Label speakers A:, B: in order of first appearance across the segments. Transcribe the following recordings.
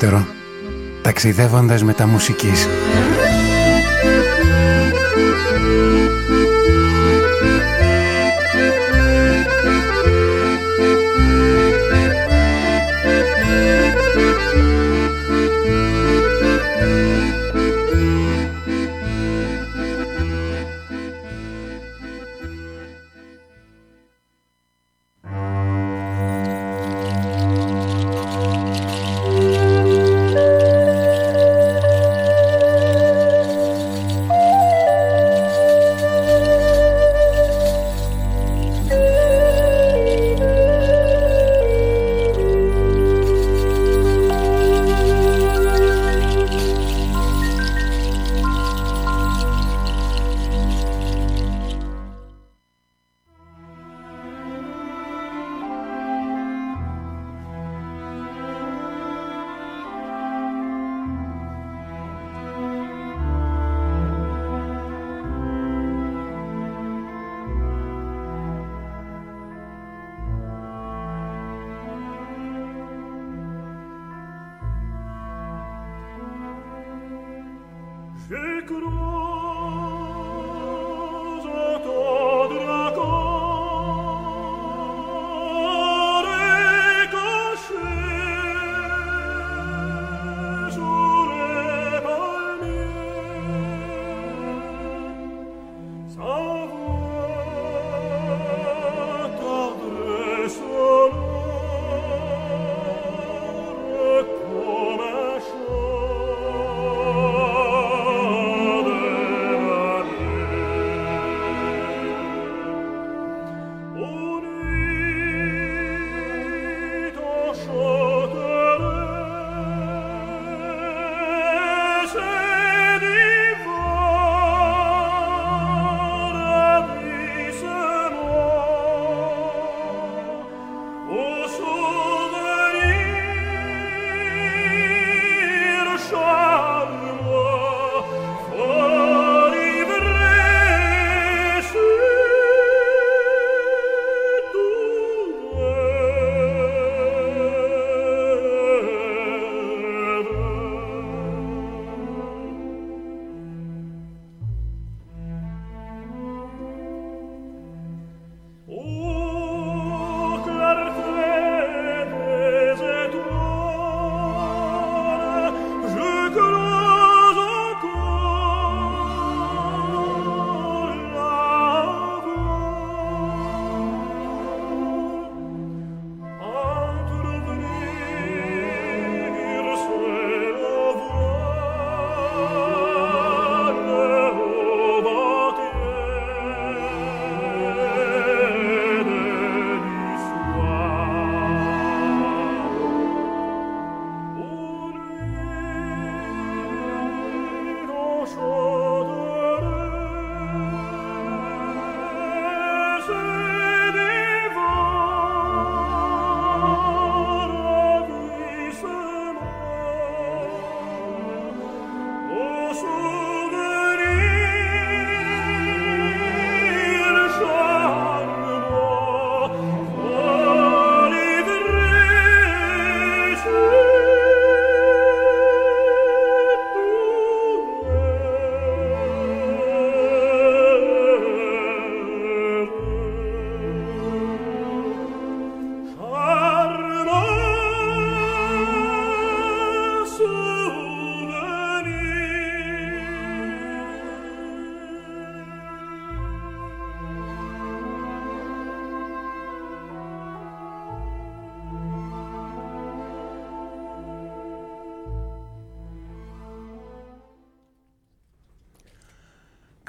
A: δεύτερο, ταξιδεύοντας με τα μουσικής.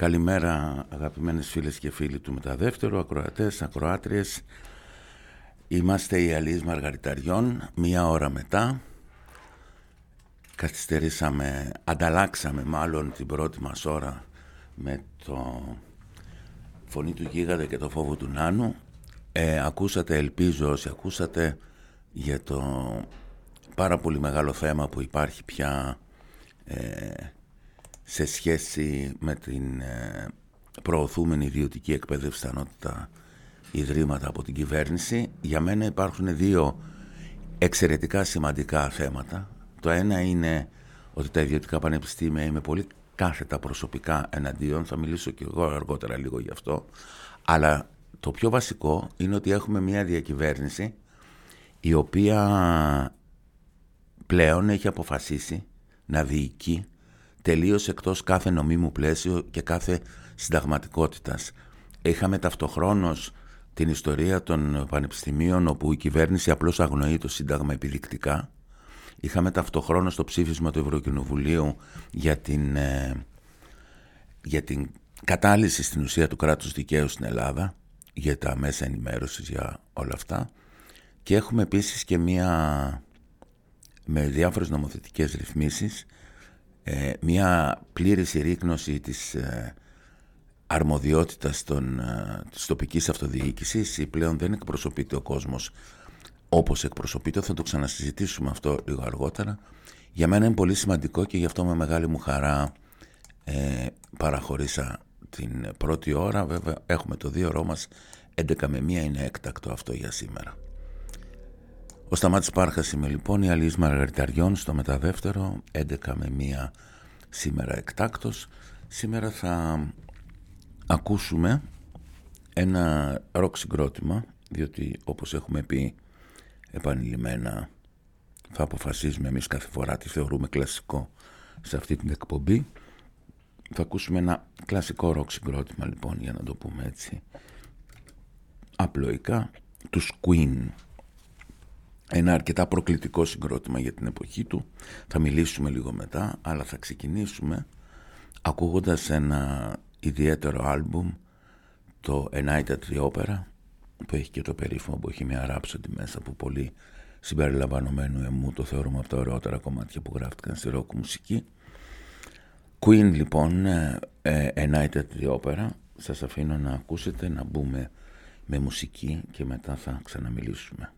B: Καλημέρα αγαπημένες φίλες και φίλοι του Μεταδεύτερου, ακροατές, ακροάτριες. Είμαστε οι Αλείς Μαργαριταριών, μία ώρα μετά. Καθυστερήσαμε, ανταλλάξαμε μάλλον την πρώτη μας ώρα με το φωνή του Γίγαδε και το φόβο του Νάνου. Ε, ακούσατε, ελπίζω όσοι ακούσατε, για το πάρα πολύ μεγάλο θέμα που υπάρχει πια ε, σε σχέση με την ε, προωθούμενη ιδιωτική εκπαίδευση στα ιδρύματα από την κυβέρνηση. Για μένα υπάρχουν δύο εξαιρετικά σημαντικά θέματα Το ένα είναι ότι τα ιδιωτικά πανεπιστήμια είμαι πολύ κάθετα προσωπικά εναντίον, θα μιλήσω και εγώ αργότερα λίγο γι' αυτό, αλλά το πιο βασικό είναι ότι έχουμε μια διακυβέρνηση η οποία πλέον έχει αποφασίσει να διοικεί τελείως εκτός κάθε νομίμου πλαίσιο και κάθε συνταγματικότητας. Είχαμε ταυτοχρόνως την ιστορία των πανεπιστημίων όπου η κυβέρνηση απλώς αγνοεί το Σύνταγμα επιδεικτικά. Είχαμε ταυτοχρόνως το ψήφισμα του Ευρωκοινοβουλίου για την, ε, για την κατάλυση στην ουσία του κράτους δικαίου στην Ελλάδα, για τα μέσα ενημέρωσης, για όλα αυτά. Και έχουμε επίσης και μία, με διάφορες νομοθετικές ρυθμίσεις, ε, μία πλήρης συρρήκνωση της ε, αρμοδιότητας των, ε, της τοπικής αυτοδιοίκησης ή πλέον δεν εκπροσωπείται ο κόσμος όπως εκπροσωπείται, θα το ξανασυζητήσουμε αυτό λίγο αργότερα. Για μένα είναι πολύ σημαντικό και γι' αυτό με μεγάλη μου χαρά ε, παραχωρήσα την πρώτη ώρα. Βέβαια έχουμε το δύο ώρο μας, 11 με 1 είναι έκτακτο αυτό για σήμερα. Ο Σταμάτης Πάρχας είμαι λοιπόν, η Αλής Μαργαριταριών στο μεταδεύτερο, 11 με 1 σήμερα εκτάκτος. Σήμερα θα ακούσουμε ένα ροκ συγκρότημα διότι όπως έχουμε πει επανειλημμένα θα αποφασίζουμε εμείς κάθε φορά τι θεωρούμε κλασικό σε αυτή την εκπομπή. Θα ακούσουμε ένα κλασικό ροκ συγκρότημα λοιπόν για να το πούμε έτσι απλοϊκά τους Queen ένα αρκετά προκλητικό συγκρότημα για την εποχή του. Θα μιλήσουμε λίγο μετά αλλά θα ξεκινήσουμε ακούγοντας ένα ιδιαίτερο άλμπουμ το A Night at the Opera που έχει και το περίφημο που έχει μια ράψοντη μέσα που πολύ συμπεριλαμβανομένου εμού το θεωρούμε από τα ωραιότερα κομμάτια που γράφτηκαν στη ροκ μουσική Queen λοιπόν ε, ε, A Night at the Opera σας αφήνω να ακούσετε να μπούμε με μουσική και μετά θα ξαναμιλήσουμε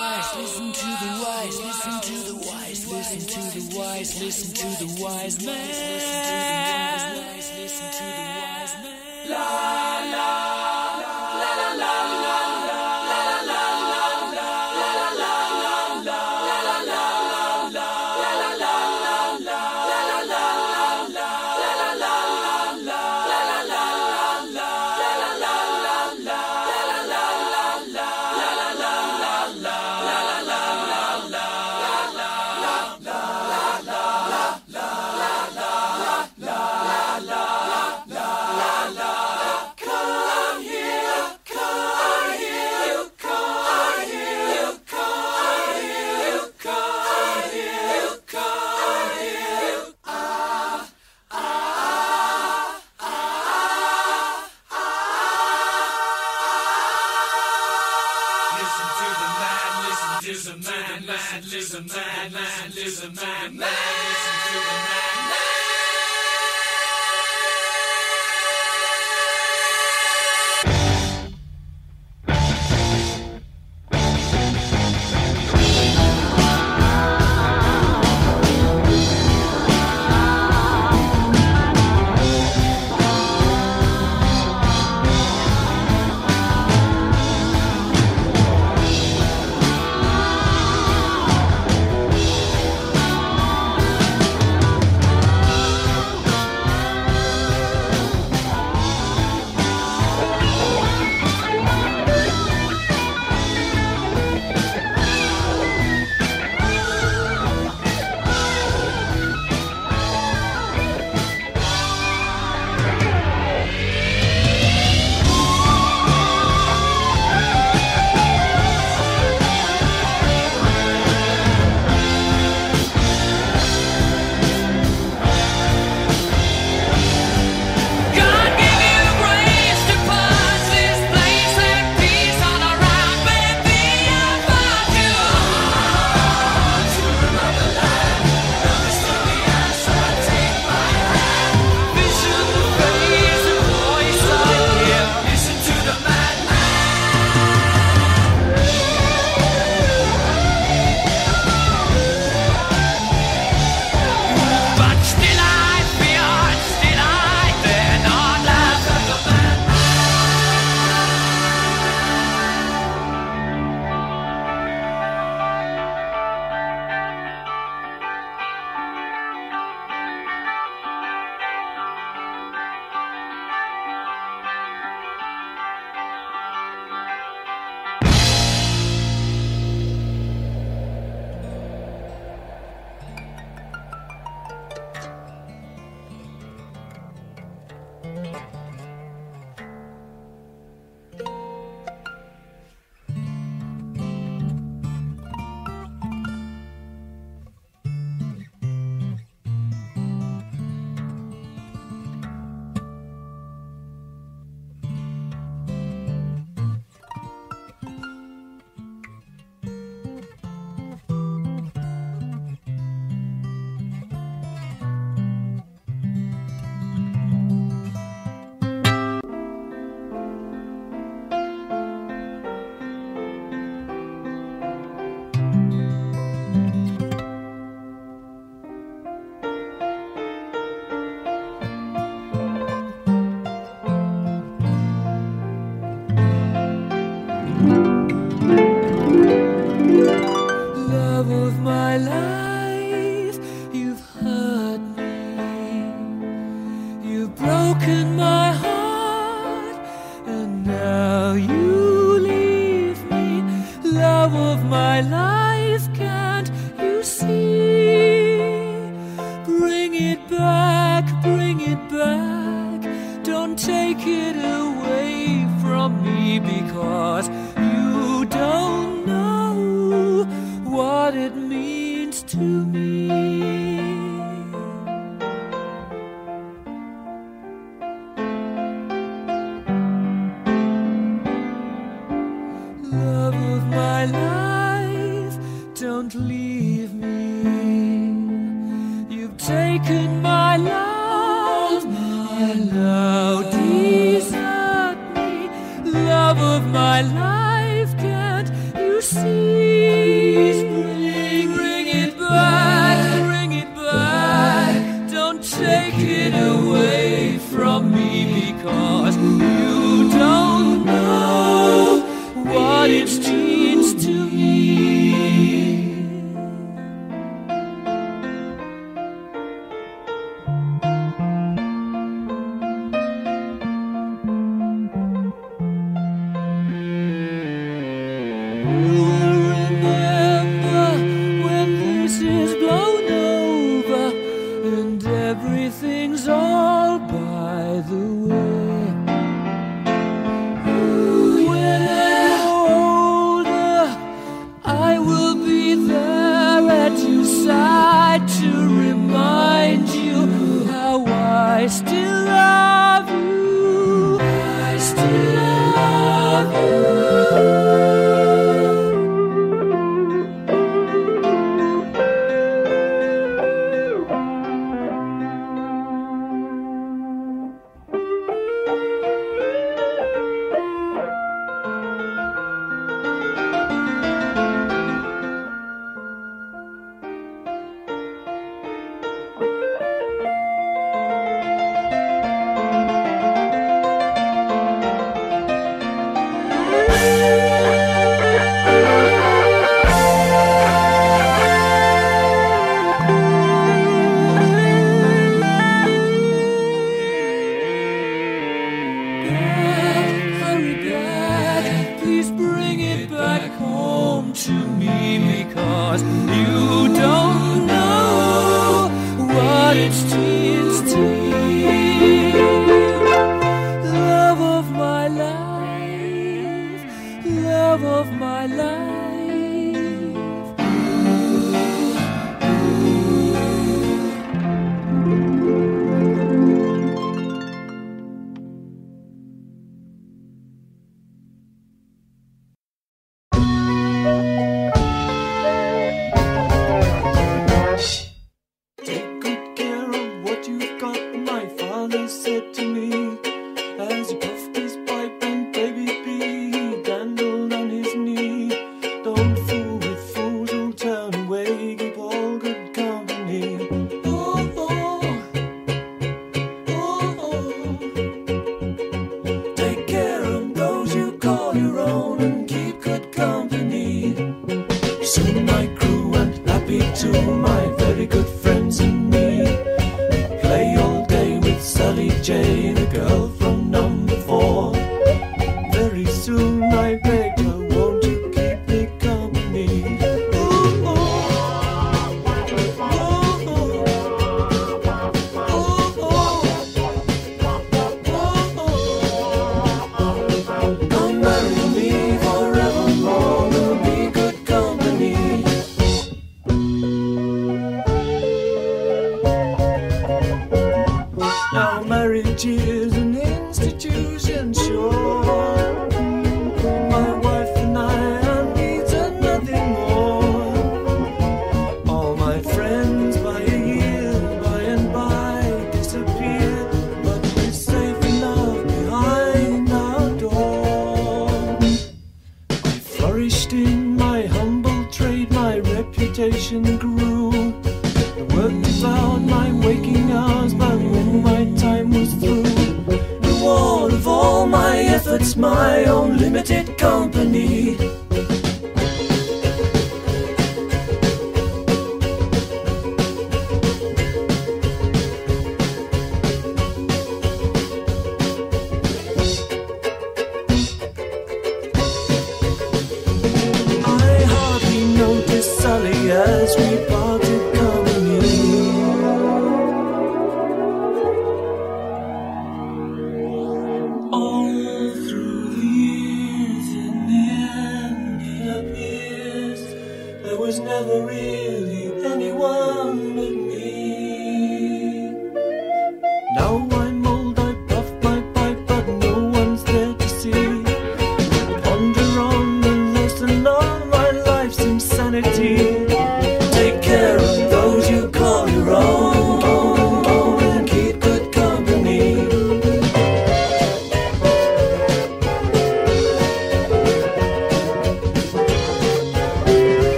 C: wise, listen to the
D: wise, listen to the wise, listen to the wise, listen to the wise man. Listen to the wise man.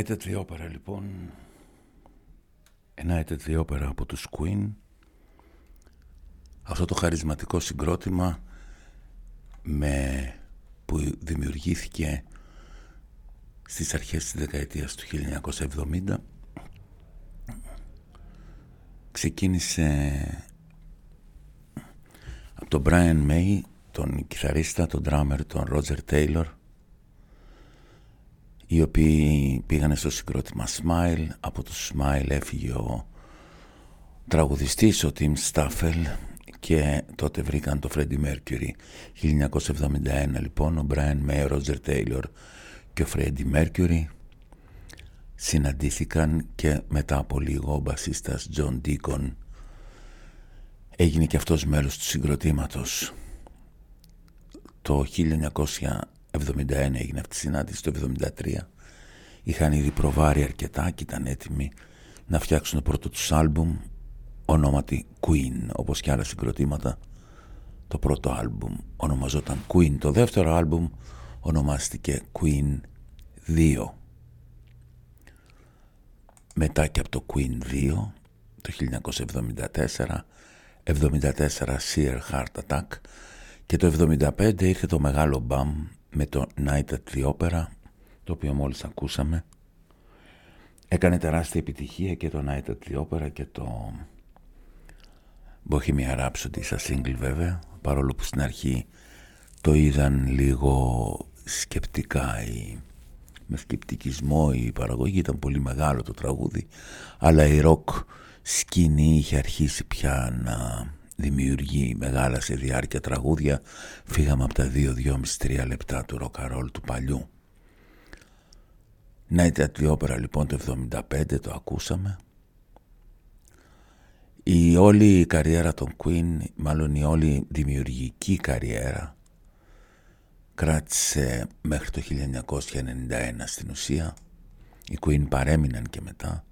B: Night at the Opera λοιπόν. A Night at the Opera από τους Queen. Αυτό το χαρισματικό συγκρότημα με, που δημιουργήθηκε στις αρχές της δεκαετίας του 1970 ξεκίνησε από τον Brian May τον κιθαρίστα, τον drummer, τον Roger Taylor οι οποίοι πήγανε στο συγκρότημα Smile. Από το Smile έφυγε ο τραγουδιστής ο Tim Staffel και τότε βρήκαν το Freddie Mercury. 1971 λοιπόν ο Brian May, ο Roger Taylor και ο Freddie Mercury συναντήθηκαν και μετά από λίγο ο μπασίστας John Deacon έγινε και αυτός μέλος του συγκροτήματος. Το 1971 έγινε αυτή η συνάντηση το 1973 είχαν ήδη προβάρει αρκετά και ήταν έτοιμοι να φτιάξουν το πρώτο τους άλμπουμ ονόματι Queen όπως και άλλα συγκροτήματα. Το πρώτο άλμπουμ ονομαζόταν Queen το δεύτερο άλμπουμ ονομάστηκε Queen 2 μετά και από το Queen 2 το 1974 74 Sear Heart Attack και το 75 ήρθε το μεγάλο μπαμ με το Night at the Opera το οποίο μόλις ακούσαμε. Έκανε τεράστια επιτυχία και το Night at the Opera και το Bohemian Rhapsody σαν single βέβαια. Παρόλο που στην αρχή το είδαν λίγο σκεπτικά ή με σκεπτικισμό η παραγωγή ήταν πολύ μεγάλο το τραγούδι αλλά η ροκ σκηνή είχε αρχίσει πια να δημιουργεί μεγάλα σε διάρκεια τραγούδια. Φύγαμε από τα 2-2,5-3 λεπτά του ροκαρόλ του παλιού. Night at the Opera λοιπόν το 75 το ακούσαμε. Η όλη καριέρα των Queen μάλλον η όλη δημιουργική καριέρα κράτησε μέχρι το 1991 στην ουσία. Οι Queen παρέμειναν και μετά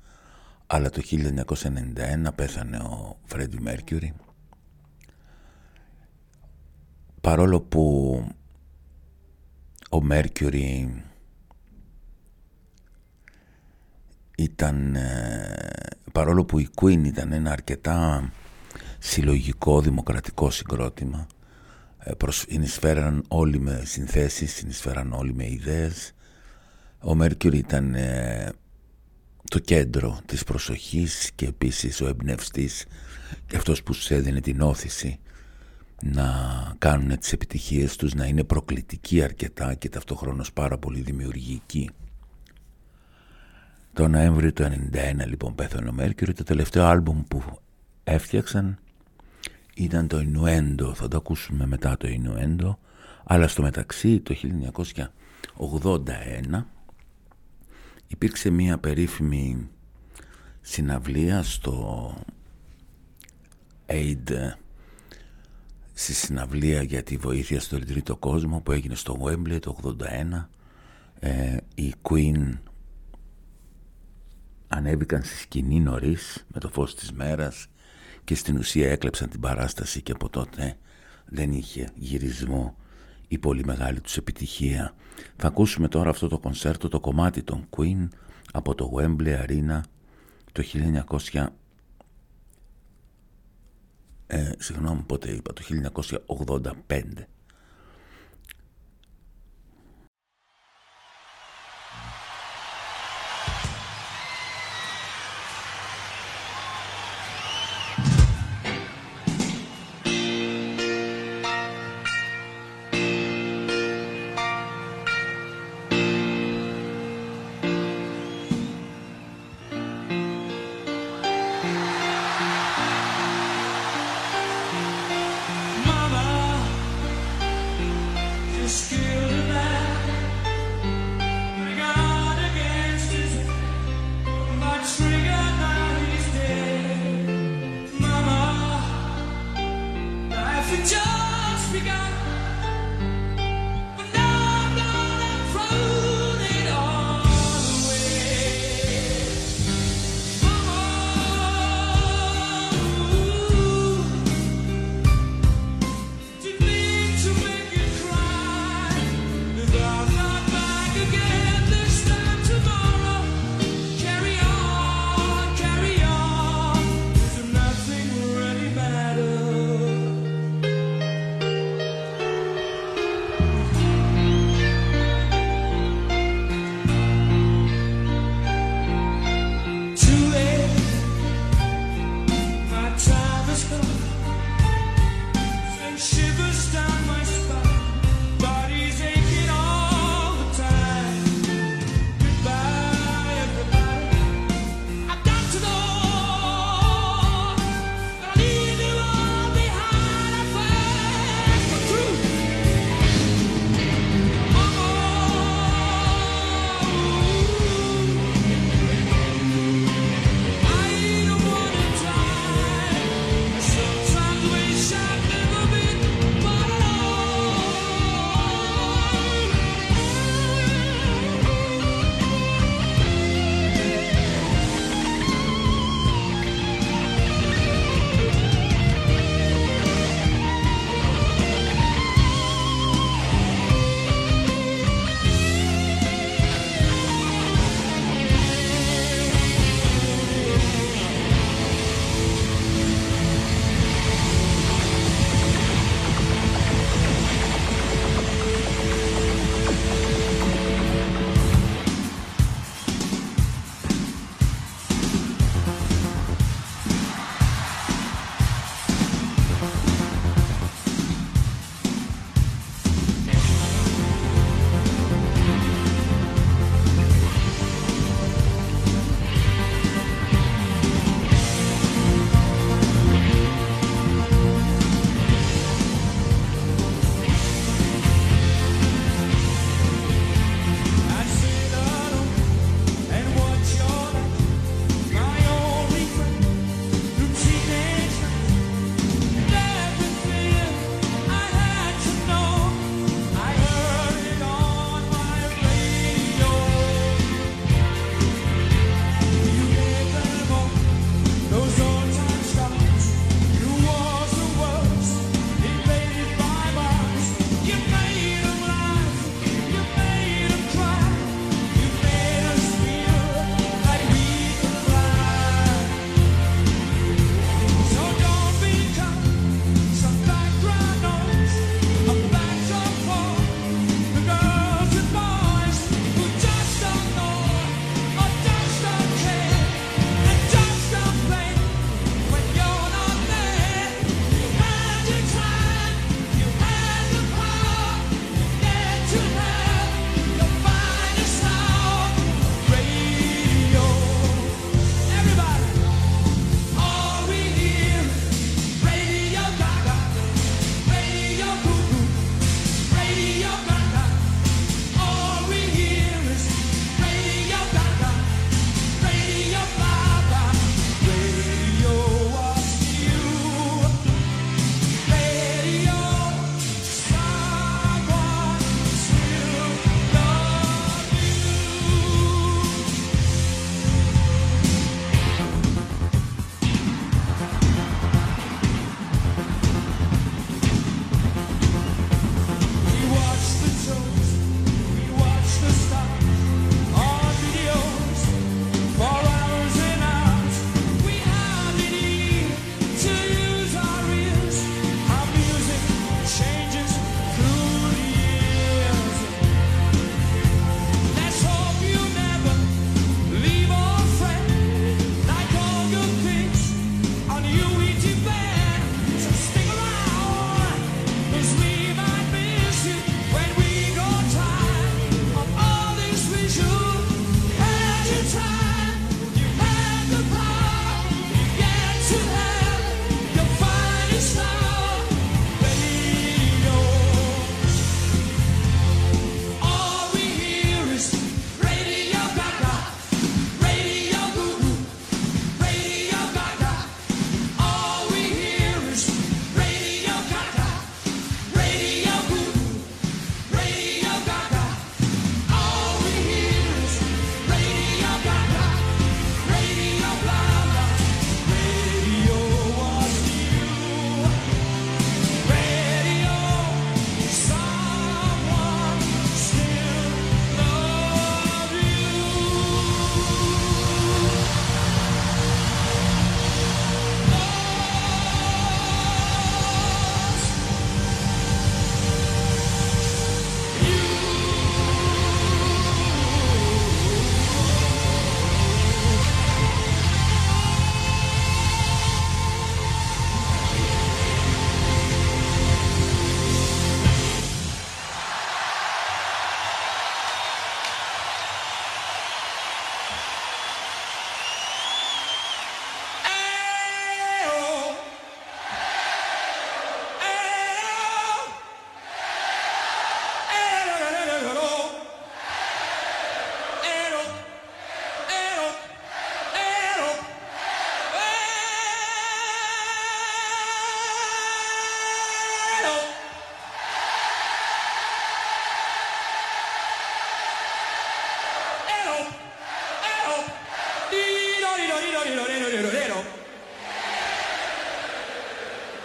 B: αλλά το 1991 πέθανε ο Freddie Mercury παρόλο που ο Mercury ήταν ε, παρόλο που η Queen ήταν ένα αρκετά συλλογικό δημοκρατικό συγκρότημα ε, συνεισφέραν όλοι με συνθέσεις, συνεισφέραν όλοι με ιδέες. Ο Μέρκιουρ ήταν ε, το κέντρο της προσοχής και επίσης ο εμπνευστής και αυτός που τους έδινε την όθηση να κάνουν τις επιτυχίες τους να είναι προκλητικοί αρκετά και ταυτόχρονος πάρα πολύ δημιουργικοί. Το Νοέμβριο του 1991 λοιπόν πέθανε ο Μέρκυρο το τελευταίο άλμπουμ που έφτιαξαν ήταν το Innuendo θα το ακούσουμε μετά το Innuendo αλλά στο μεταξύ το 1981 υπήρξε μια περίφημη συναυλία στο AIDS στη συναυλία για τη βοήθεια στο τρίτο κόσμο που έγινε στο Wembley το 81 ε, η Queen ανέβηκαν στη σκηνή νωρίς με το φως της μέρας και στην ουσία έκλεψαν την παράσταση και από τότε δεν είχε γυρισμό η πολύ μεγάλη τους επιτυχία. Θα ακούσουμε τώρα αυτό το κονσέρτο, το κομμάτι των Queen από το Wembley Arena το 1900 ε, συγγνώμη πότε είπα, το 1985.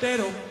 E: entero.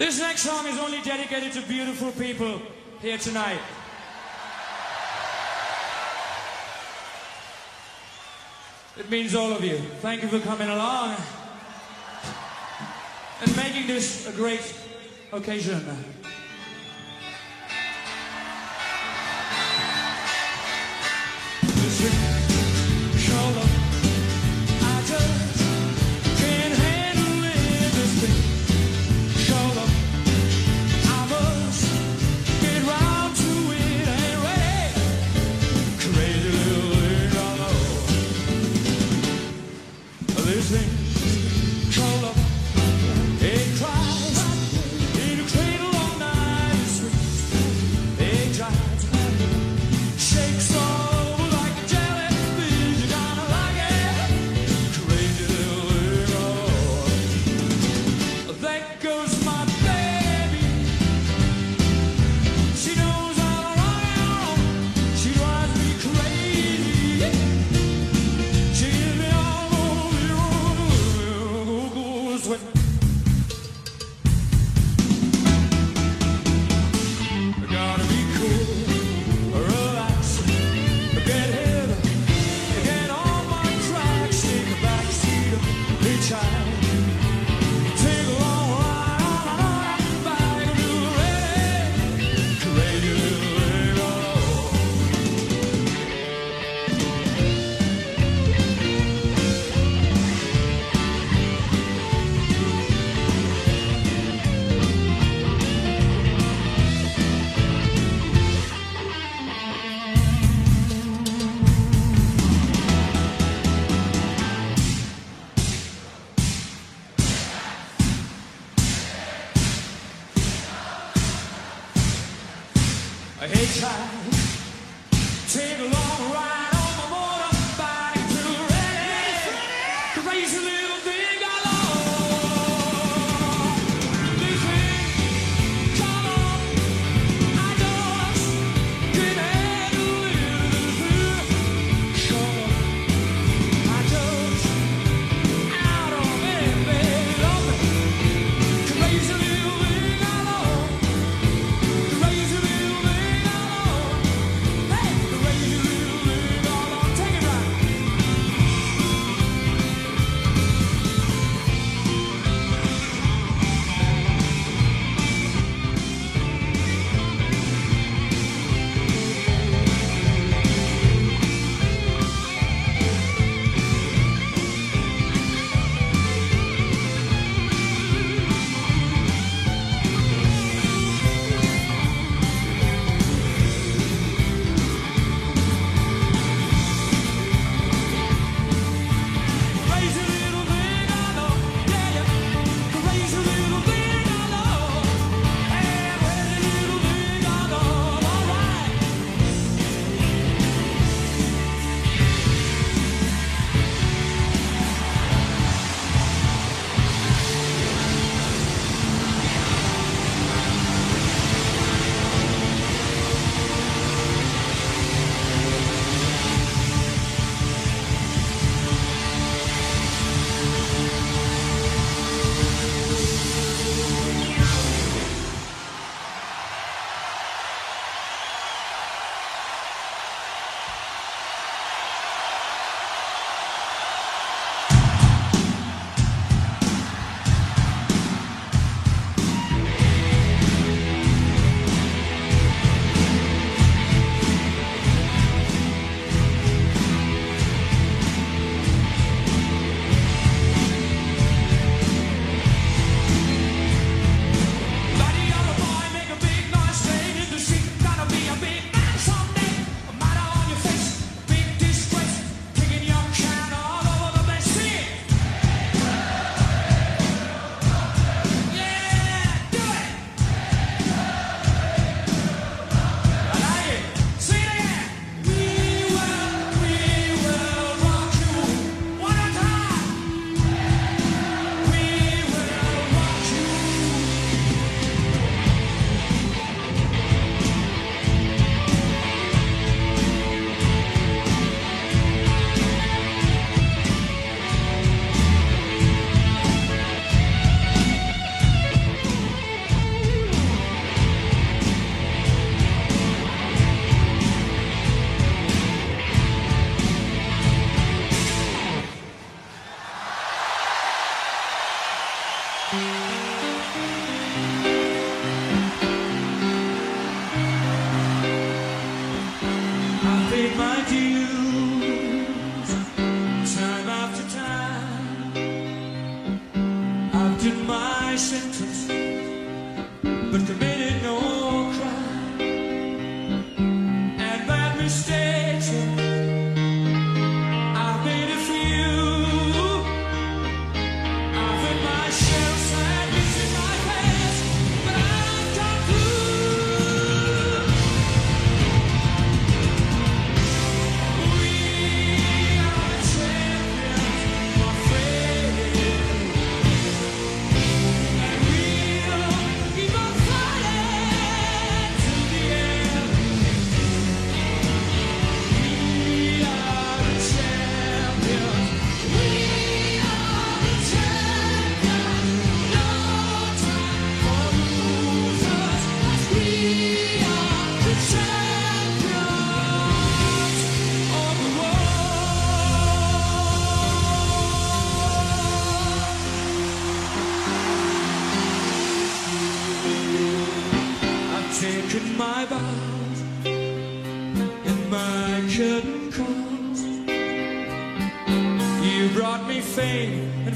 E: This
D: next song is only dedicated to beautiful people here tonight. It means all of you. Thank you for coming along and making this a great occasion.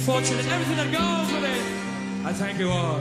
D: Fortune and everything that goes with it. I thank you all.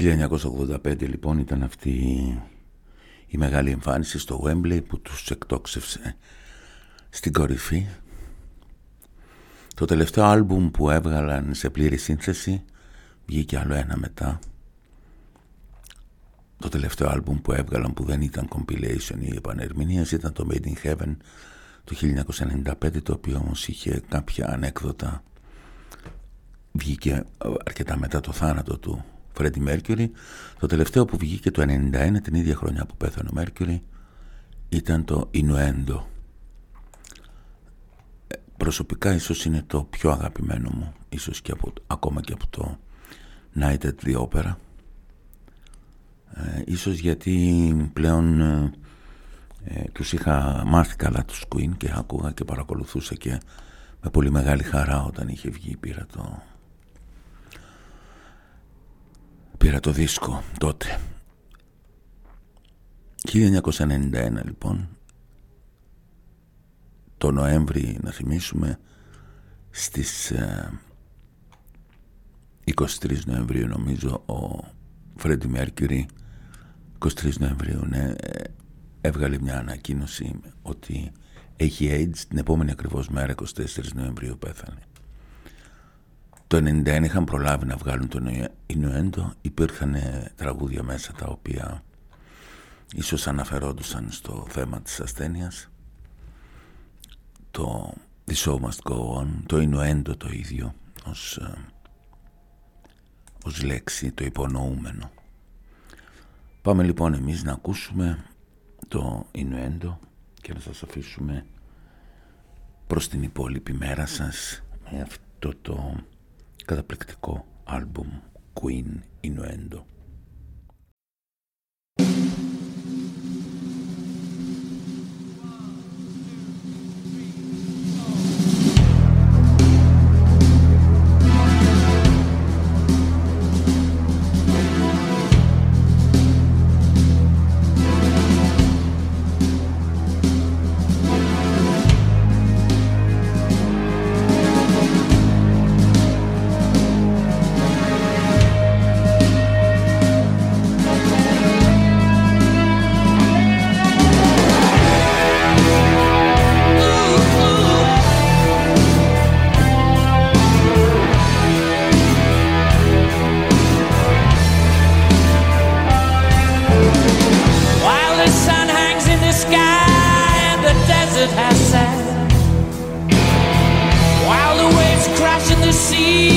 B: «1985 λοιπόν ήταν αυτή η μεγάλη εμφάνιση στο Wembley που τους εκτόξευσε στην κορυφή. Το τελευταίο άλμπουμ που έβγαλαν σε πλήρη σύνθεση βγήκε άλλο ένα μετά. Το τελευταίο άλμπουμ που έβγαλαν που δεν ήταν compilation ή επανερμηνίας ήταν το Made in Heaven του 1995 το οποίο όμως είχε κάποια ανέκδοτα βγήκε αρκετά μετά το θάνατο του Freddie Mercury. Το τελευταίο που βγήκε το 91 την ίδια χρονιά που πέθανε ο Mercury ήταν το Innuendo Ε, προσωπικά ίσως είναι το πιο αγαπημένο μου ίσως και από, ακόμα και από το Night at the Opera. Ε, ίσως γιατί πλέον ε, ε, τους είχα μάθει καλά τους Queen και άκουγα και παρακολουθούσα και με πολύ μεγάλη χαρά όταν είχε βγει πήρα το πήρα το δίσκο τότε. 1991 λοιπόν. Το Νοέμβρη να θυμίσουμε στις ε, 23 Νοεμβρίου νομίζω ο Φρέντι Μέρκυρη 23 Νοεμβρίου ναι, ε, έβγαλε μια ανακοίνωση ότι έχει AIDS την επόμενη ακριβώς μέρα 24 Νοεμβρίου πέθανε το 91 είχαν προλάβει να βγάλουν τον Ινουέντο υπήρχαν ε, τραγούδια μέσα τα οποία ίσως αναφερόντουσαν στο θέμα της ασθένειας το The Show Must Go On το Ινουέντο το ίδιο ως, ε, ως λέξη το υπονοούμενο. Πάμε λοιπόν εμείς να ακούσουμε το Ινουέντο και να σας αφήσουμε προς την υπόλοιπη μέρα σας με αυτό το cada album Queen Innuendo.
D: The desert has sand. While the waves crash in the sea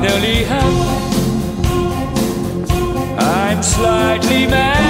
D: finally happened. I'm slightly mad.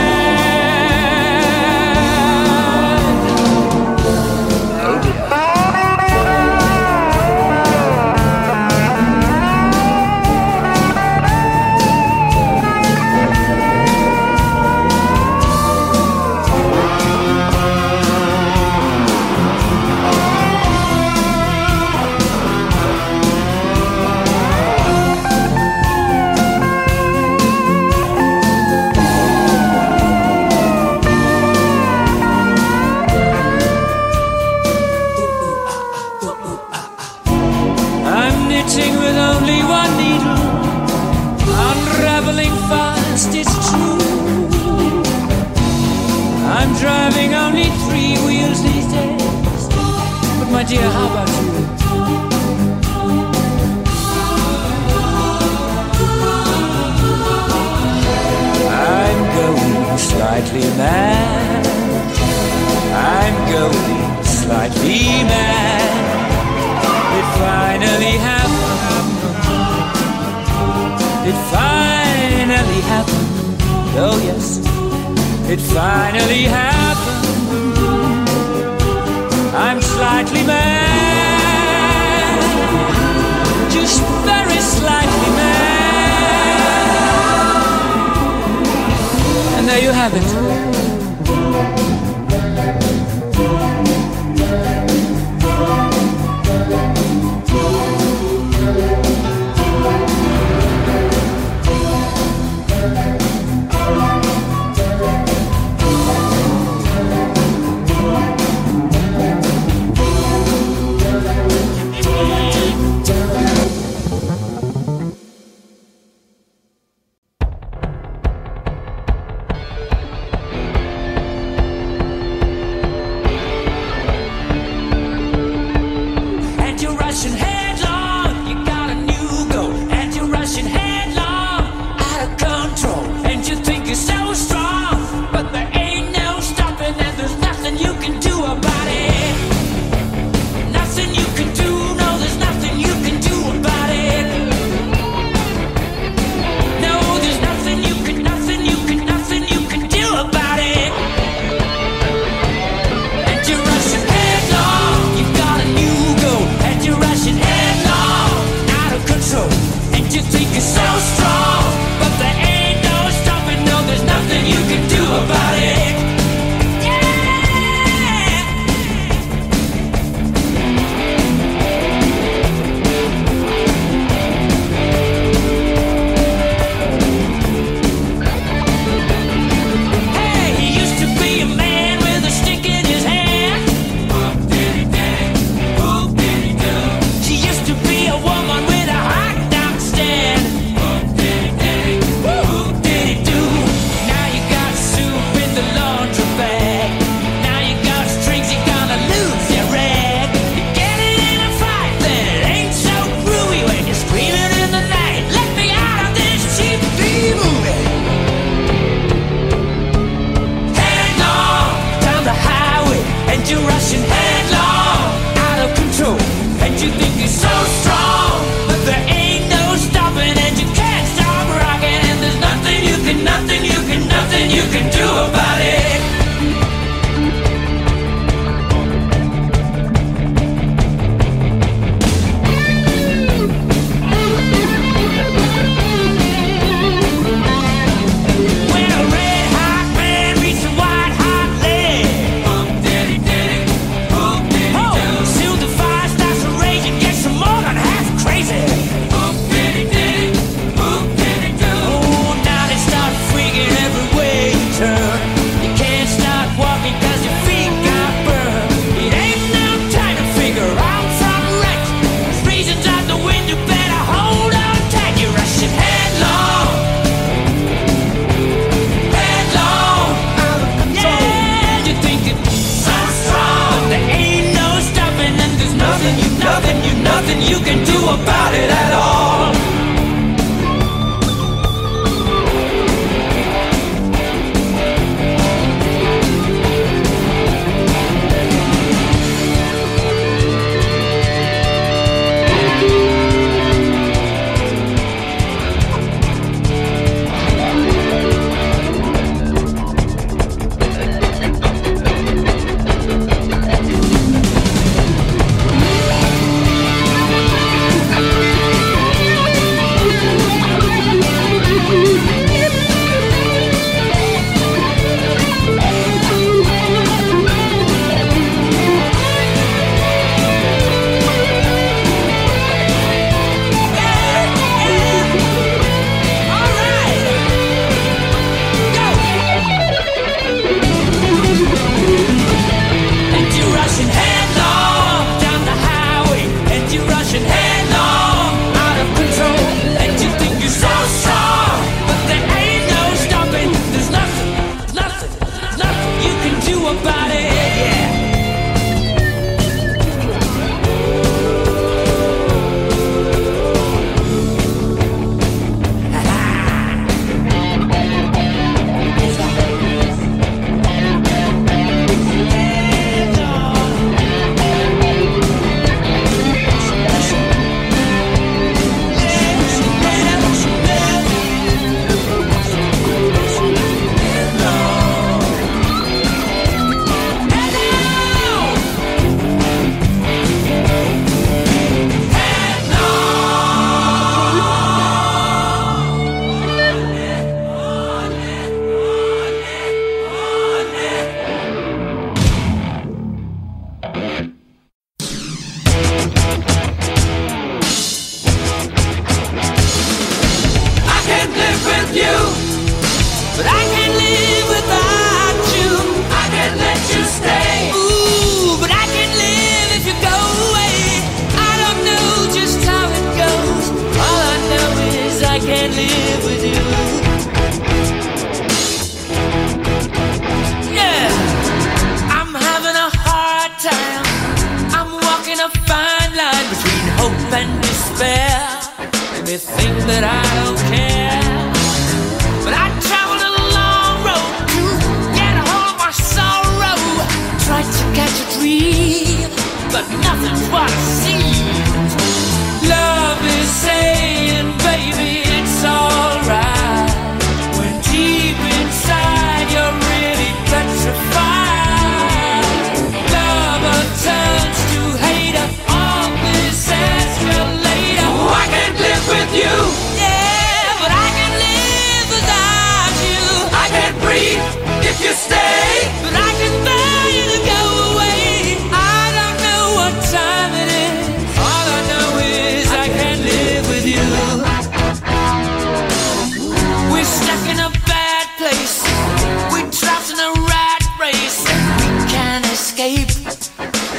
D: escape.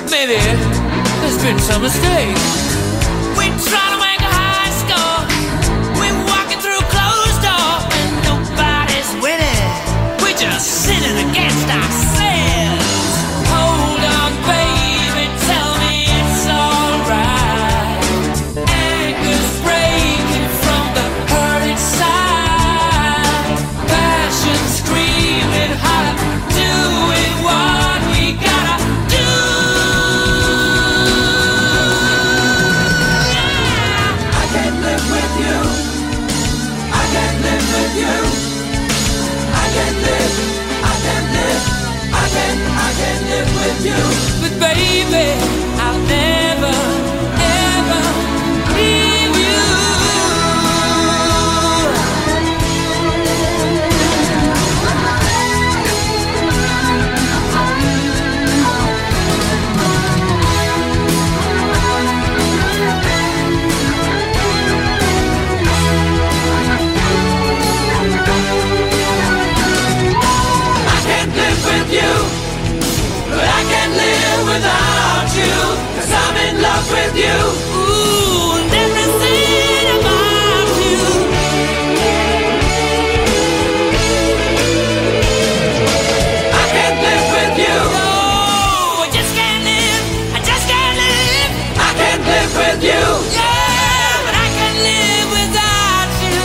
D: Maybe there's been some mistake. We tried. with you. Ooh, and everything about you. I can't live with you. No, I just can't live. I just can't live. I can't live with you. Yeah, but I can live without you.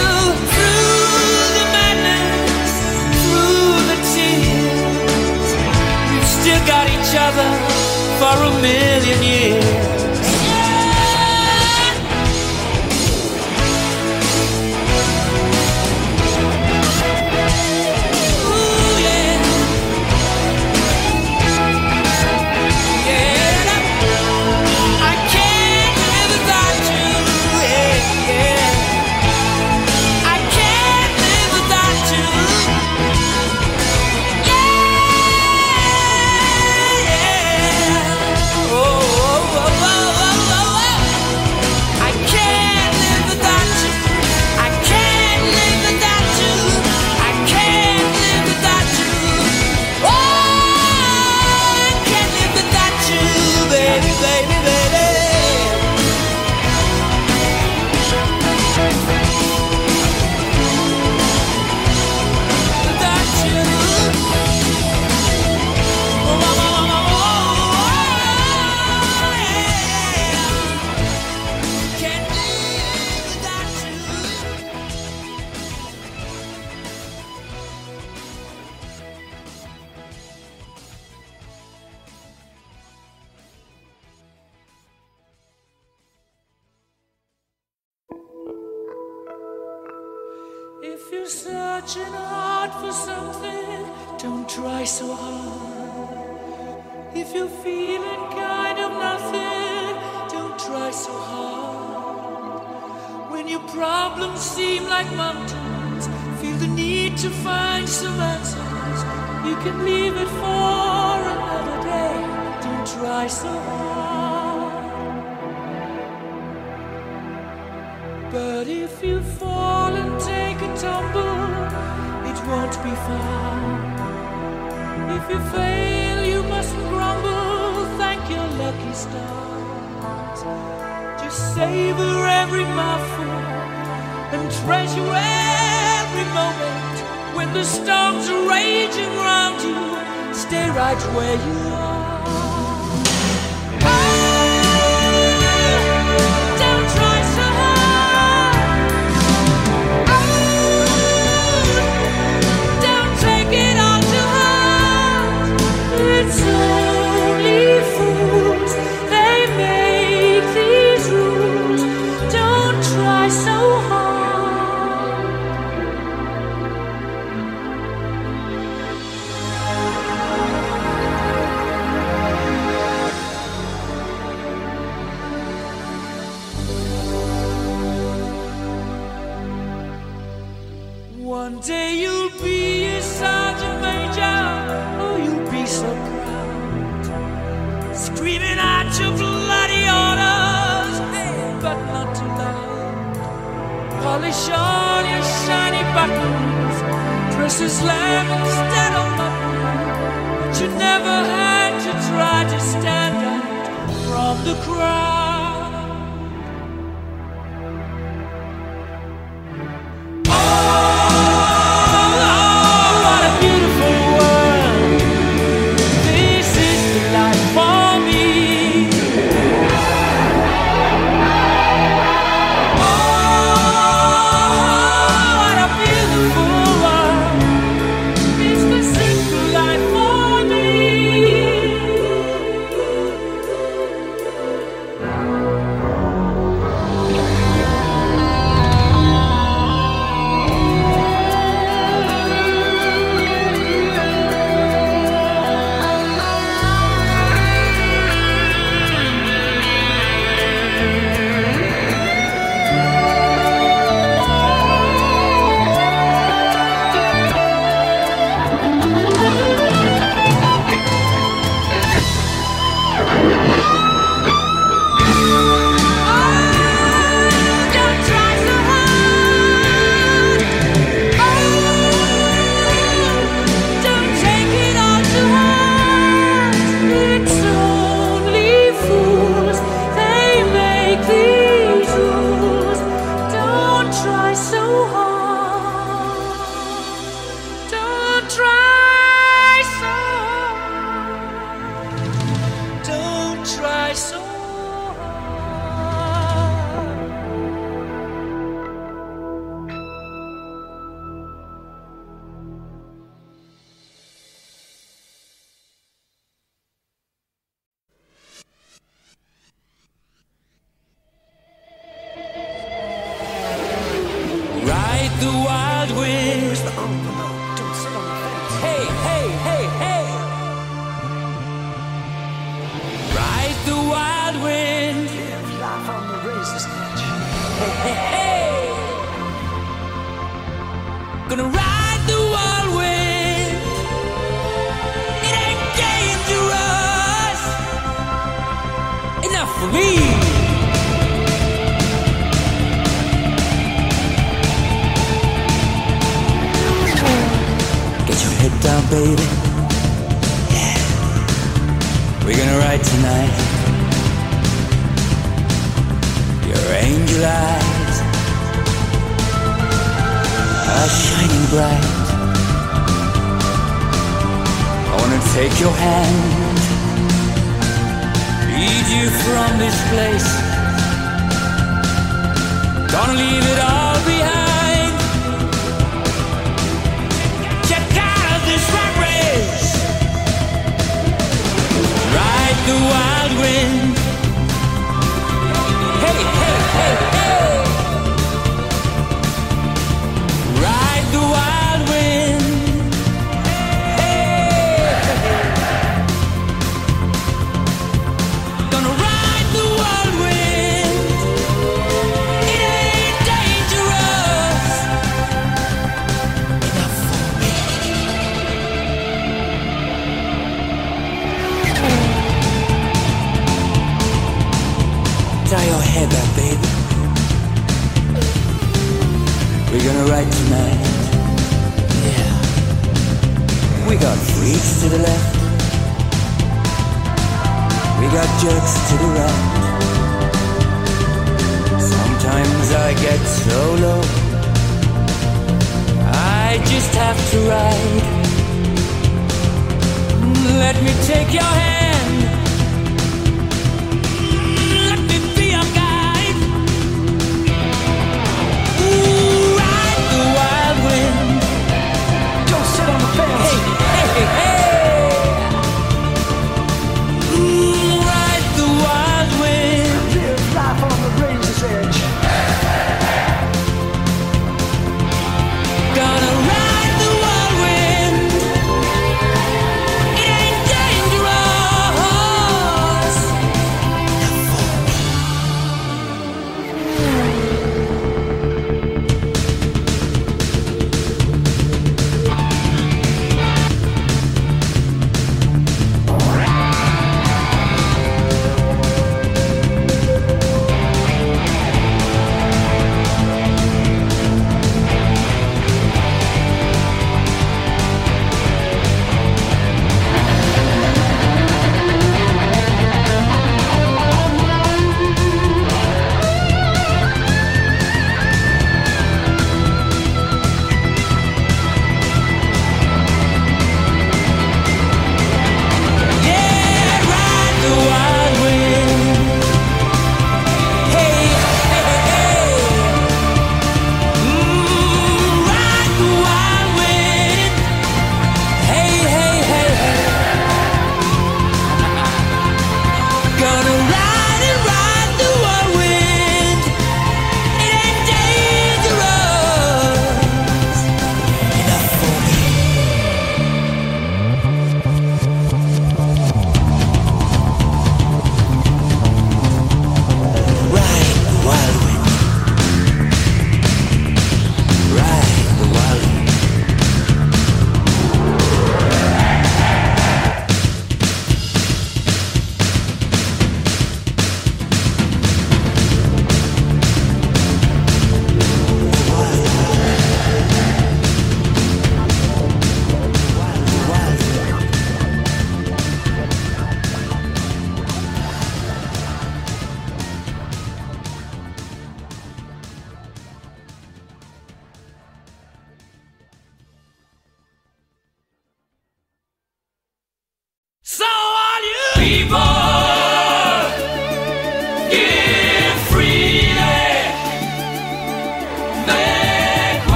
D: Through the madness, through the tears, we still got each other for a million years.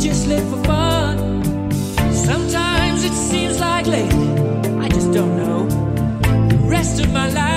D: just live for fun. Sometimes it seems like lately, I just don't know. The rest of my life.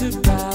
D: to die.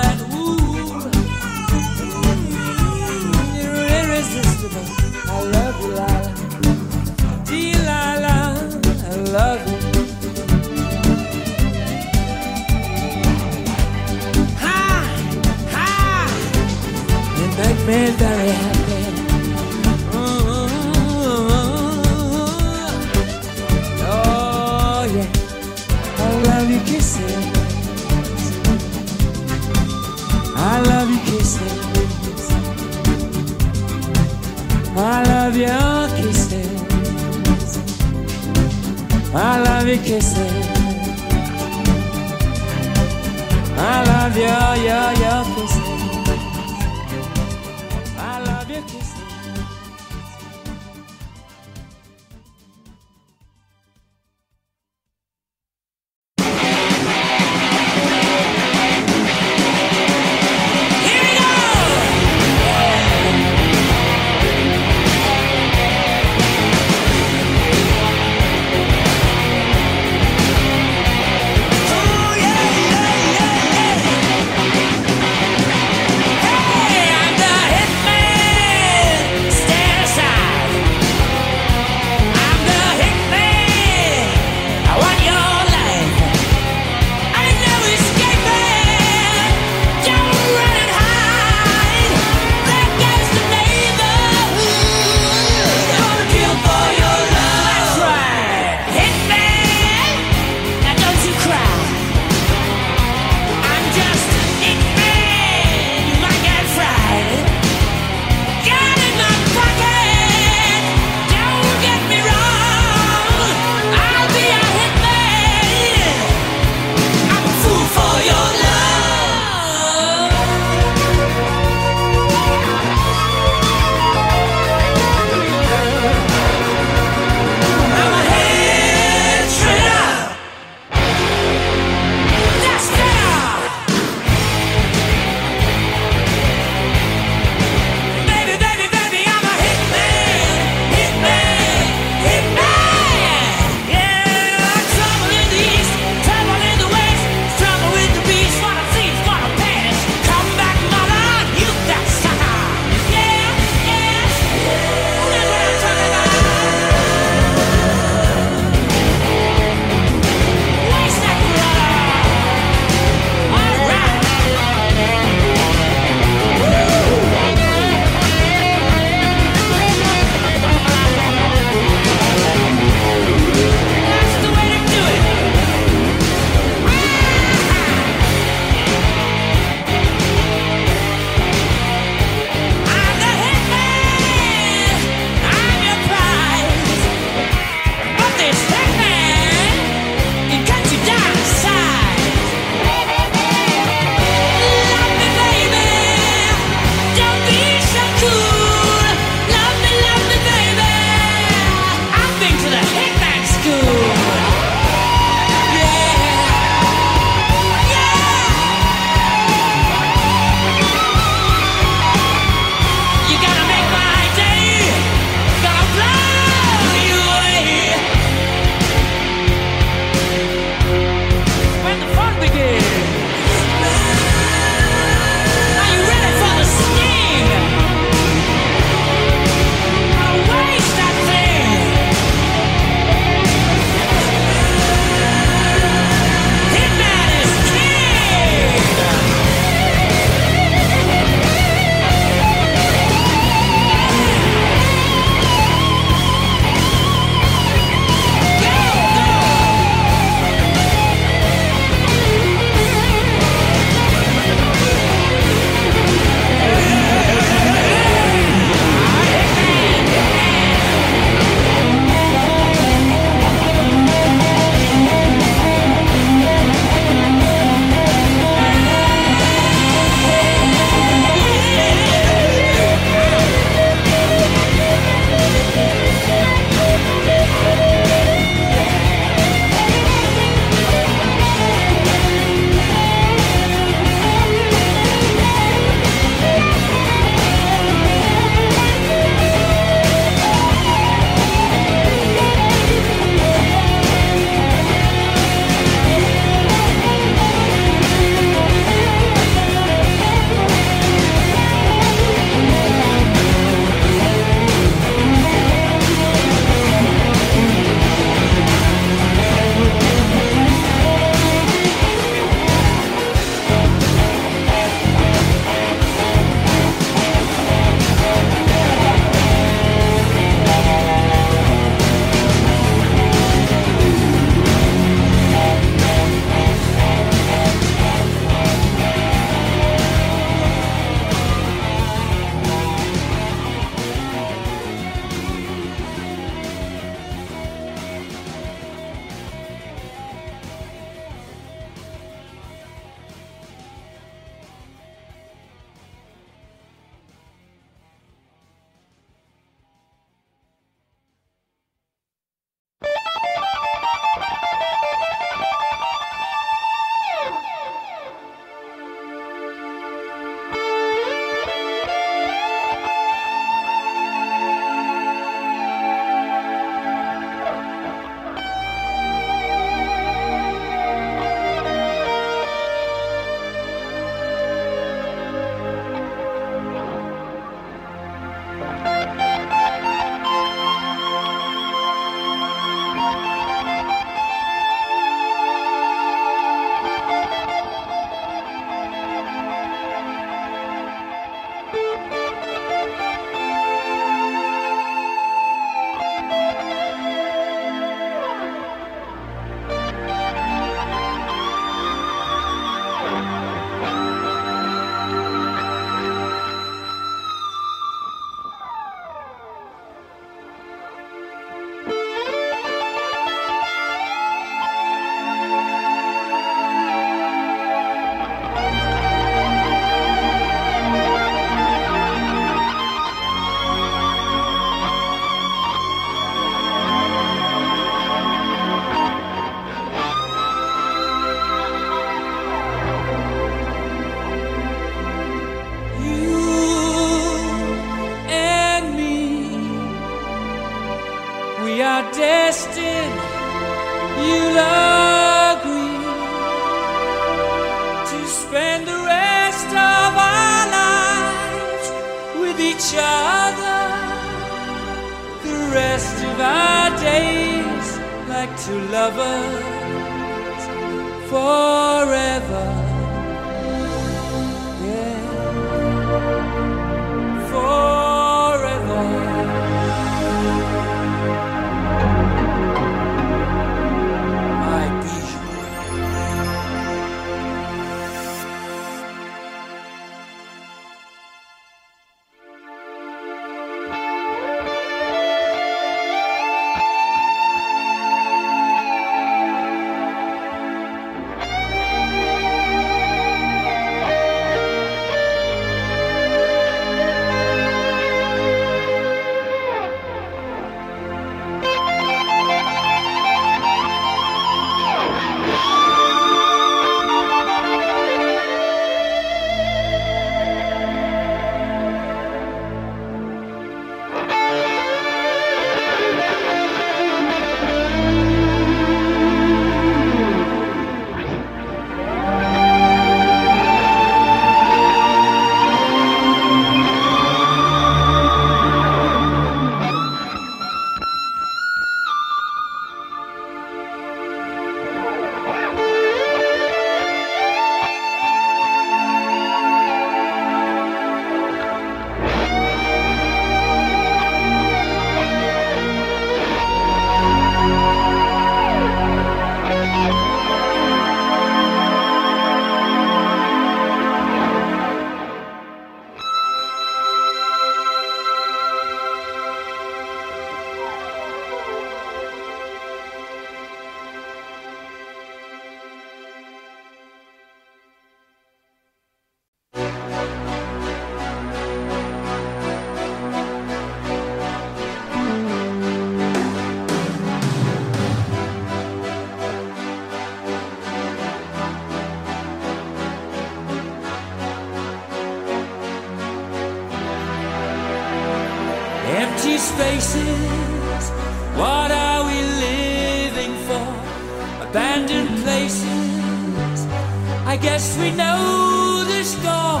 D: We know the score.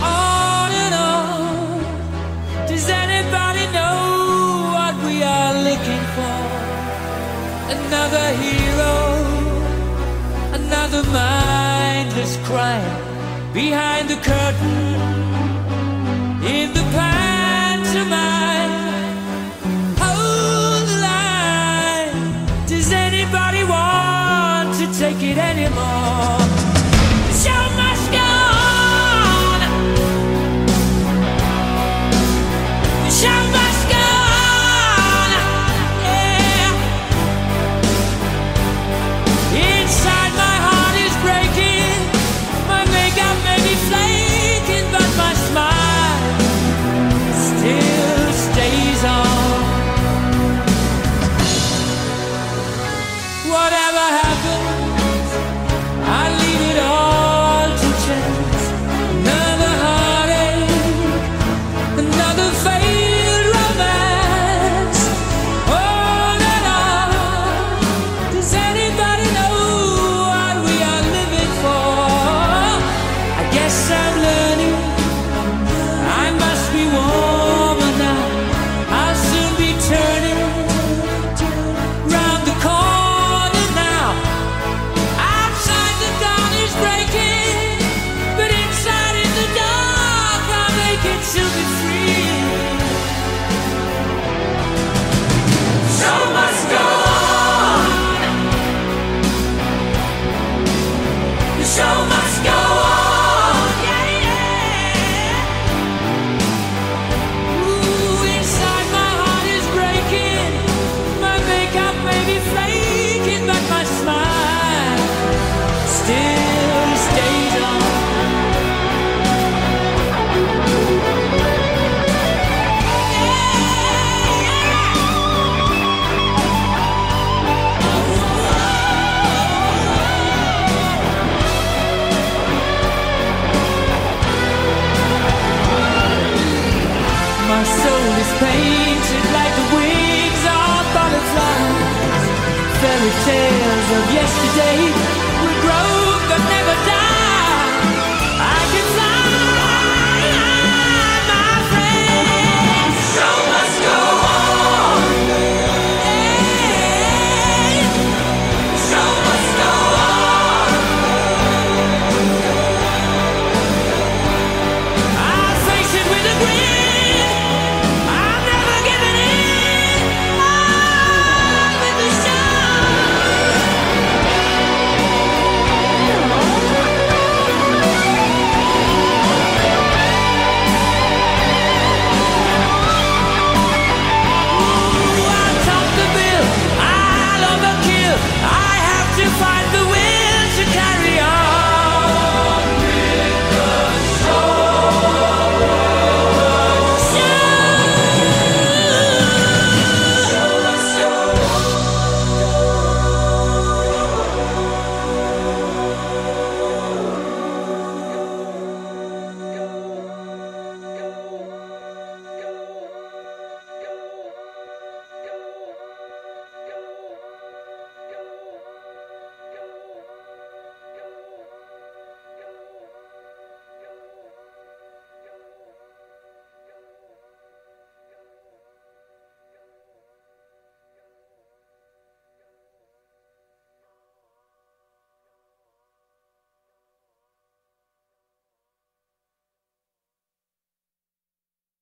D: On and on. Does anybody know what we are looking for? Another hero, another mindless crime. Behind the curtain, in the pantomime. Hold the line. Does anybody want to take it anymore? day.